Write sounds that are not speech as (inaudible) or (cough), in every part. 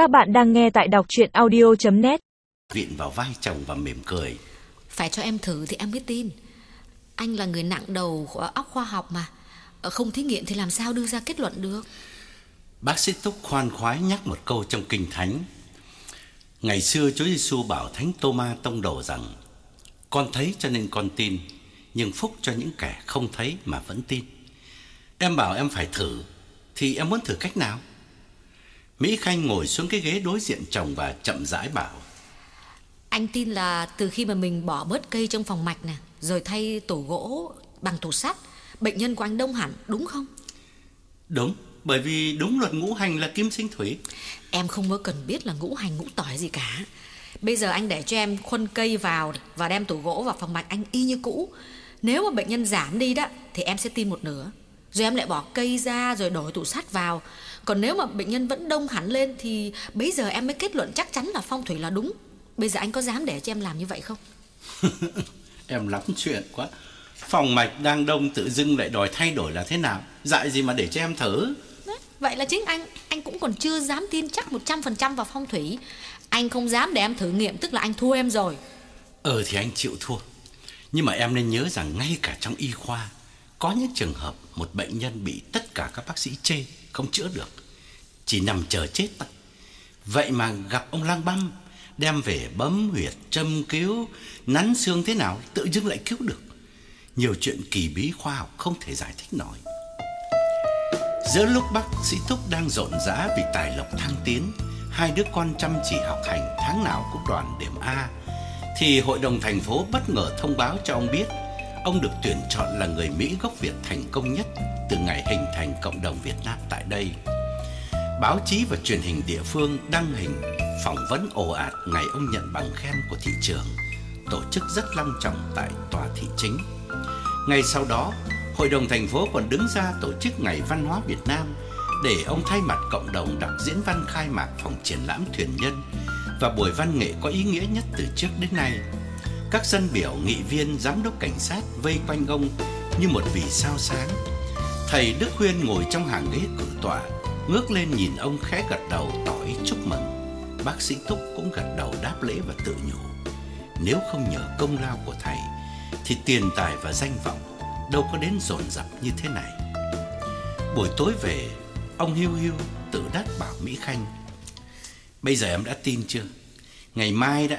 Các bạn đang nghe tại đọc chuyện audio.net Viện vào vai chồng và mỉm cười. Phải cho em thử thì em mới tin. Anh là người nặng đầu óc khoa học mà. Ờ, Không thí nghiệm thì làm sao đưa ra kết luận được? Bác sĩ Túc khoan khoái nhắc một câu trong Kinh Thánh. Ngày xưa Chúa Giêsu bảo Thánh Tô-ma tông đồ rằng Con thấy cho nên con tin Nhưng phúc cho những kẻ không thấy mà vẫn tin. Em bảo em phải thử Thì em muốn thử cách nào? Mỹ Khanh ngồi xuống cái ghế đối diện chồng và chậm rãi bảo. Anh tin là từ khi mà mình bỏ bớt cây trong phòng mạch nè Rồi thay tủ gỗ bằng tủ sắt Bệnh nhân của anh đông hẳn đúng không? Đúng, bởi vì đúng luật ngũ hành là kim sinh thủy. Em không có cần biết là ngũ hành ngũ tỏi gì cả. Bây giờ anh để cho em khuân cây vào Và đem tủ gỗ vào phòng mạch anh y như cũ. Nếu mà bệnh nhân giảm đi đó Thì em sẽ tin một nửa Rồi em lại bỏ cây ra rồi đổi tủ sắt vào. Còn nếu mà bệnh nhân vẫn đông hẳn lên Thì bây giờ em mới kết luận chắc chắn là phong thủy là đúng. Bây giờ anh có dám để cho em làm như vậy không? (laughs) Em lắm chuyện quá. Phòng mạch đang đông tự dưng lại đòi thay đổi là thế nào? Dại gì mà để cho em thử? Đấy, Vậy là chính anh. Anh cũng còn chưa dám tin chắc 100% vào phong thủy. Anh không dám để em thử nghiệm Tức là anh thua em rồi. Ờ thì anh chịu thua. Nhưng mà em nên nhớ rằng ngay cả trong y khoa có những trường hợp một bệnh nhân bị tất cả các bác sĩ chê Không chữa được Chỉ nằm chờ chết thôi. Vậy mà gặp ông lang băm Đem về bấm huyệt, châm cứu Nắn xương thế nào tự dưng lại cứu được. Nhiều chuyện kỳ bí khoa học không thể giải thích nổi. Giữa lúc bác sĩ Túc đang rộn rã vì tài lộc thăng tiến Hai đứa con chăm chỉ học hành tháng nào cũng đoàn điểm A Thì hội đồng thành phố bất ngờ thông báo cho ông biết Ông được tuyển chọn là người Mỹ gốc Việt thành công nhất Từ ngày hình thành cộng đồng Việt Nam tại đây Báo chí và truyền hình địa phương đăng hình phỏng vấn ồ ạt ngày ông nhận bằng khen của thị trường Tổ chức rất long trọng tại tòa thị chính Ngay sau đó, Hội đồng thành phố còn đứng ra tổ chức Ngày Văn hóa Việt Nam để ông thay mặt cộng đồng đọc diễn văn khai mạc phòng triển lãm thuyền nhân và buổi văn nghệ có ý nghĩa nhất từ trước đến nay. Các dân biểu, nghị viên, giám đốc cảnh sát vây quanh ông như một vì sao sáng. Thầy Đức Huyên ngồi trong hàng ghế cử tọa, ngước lên nhìn ông khẽ gật đầu tỏ ý chúc mừng. Bác sĩ Túc cũng gật đầu đáp lễ và tự nhủ. Nếu không nhờ công lao của thầy thì tiền tài và danh vọng đâu có đến dồn dập như thế này. Buổi tối về, ông Hiu Hiu tự đắc bảo Mỹ Khanh: "Bây giờ em đã tin chưa? Ngày mai đó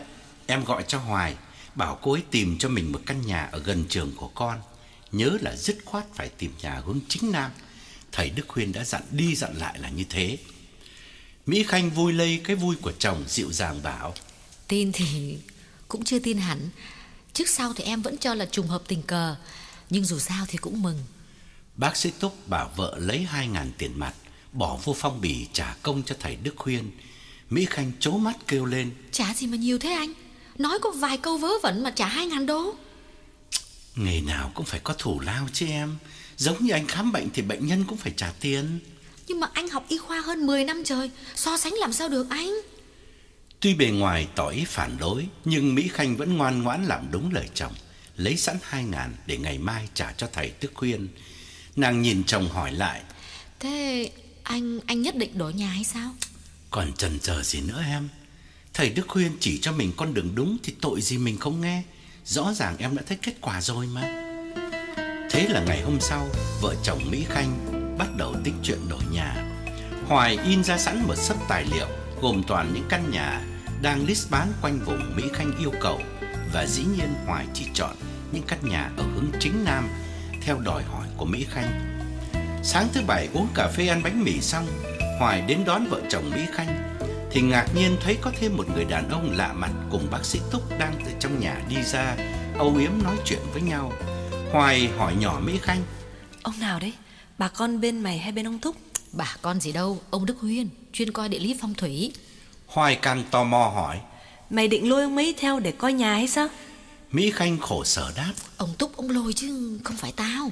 em gọi cho Hoài, bảo cô ấy tìm cho mình một căn nhà ở gần trường của con, nhớ là dứt khoát phải tìm nhà hướng chính nam." Thầy Đức Khuyên đã dặn đi dặn lại là như thế. Mỹ Khanh vui lây cái vui của chồng dịu dàng bảo: Tin thì cũng chưa tin hẳn Trước sau thì em vẫn cho là trùng hợp tình cờ Nhưng dù sao thì cũng mừng Bác sĩ Túc bảo vợ lấy 2.000 tiền mặt, bỏ vô phong bì trả công cho thầy Đức Khuyên. Mỹ Khanh chố mắt kêu lên. Trả gì mà nhiều thế anh Nói có vài câu vớ vẩn mà trả hai ngàn đô Nghề nào cũng phải có thủ lao chứ em. Giống như anh khám bệnh thì bệnh nhân cũng phải trả tiền. Nhưng mà anh học y khoa hơn 10 năm trời So sánh làm sao được anh Tuy bề ngoài tỏ ý phản đối, nhưng Mỹ Khanh vẫn ngoan ngoãn làm đúng lời chồng, lấy sẵn 2.000 để ngày mai trả cho thầy Đức Khuyên. Nàng nhìn chồng hỏi lại, Thế anh anh nhất định đổi nhà hay sao còn chần chờ gì nữa em? Thầy Đức Khuyên chỉ cho mình con đường đúng thì tội gì mình không nghe. Rõ ràng em đã thấy kết quả rồi mà. Thế là ngày hôm sau, vợ chồng Mỹ Khanh bắt đầu tính chuyện đổi nhà. Hoài in ra sẵn một sấp tài liệu gồm toàn những căn nhà đang list bán quanh vùng Mỹ Khanh yêu cầu và dĩ nhiên Hoài chỉ chọn những căn nhà ở hướng chính nam theo đòi hỏi của Mỹ Khanh. Sáng thứ bảy uống cà phê ăn bánh mì xong, Hoài đến đón vợ chồng Mỹ Khanh thì ngạc nhiên thấy có thêm một người đàn ông lạ mặt cùng bác sĩ Túc đang từ trong nhà đi ra, âu yếm nói chuyện với nhau. Hoài hỏi nhỏ Mỹ Khanh, Ông nào đấy? Bà con bên mày hay bên ông Thúc? Bà con gì đâu Ông Đức Huyên Chuyên coi địa lý phong thủy Hoài càng tò mò hỏi, Mày định lôi ông ấy theo để coi nhà hay sao? Mỹ Khanh khổ sở đáp, Ông Túc ông lôi chứ không phải tao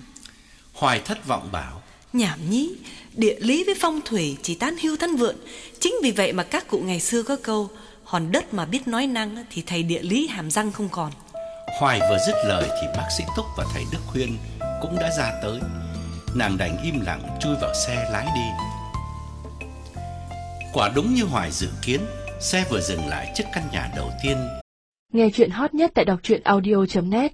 Hoài thất vọng bảo, Nhảm nhí, địa lý với phong thủy chỉ tán hưu tán vượn. Chính vì vậy mà các cụ ngày xưa có câu Hòn đất mà biết nói năng thì thầy địa lý hàm răng không còn. Hoài vừa dứt lời thì bác sĩ Túc và thầy Đức Khuyên cũng đã ra tới. Nàng đành im lặng chui vào xe lái đi. Quả đúng như Hoài dự kiến, xe vừa dừng lại trước căn nhà đầu tiên Nghe chuyện hot nhất tại đọc truyện audio.net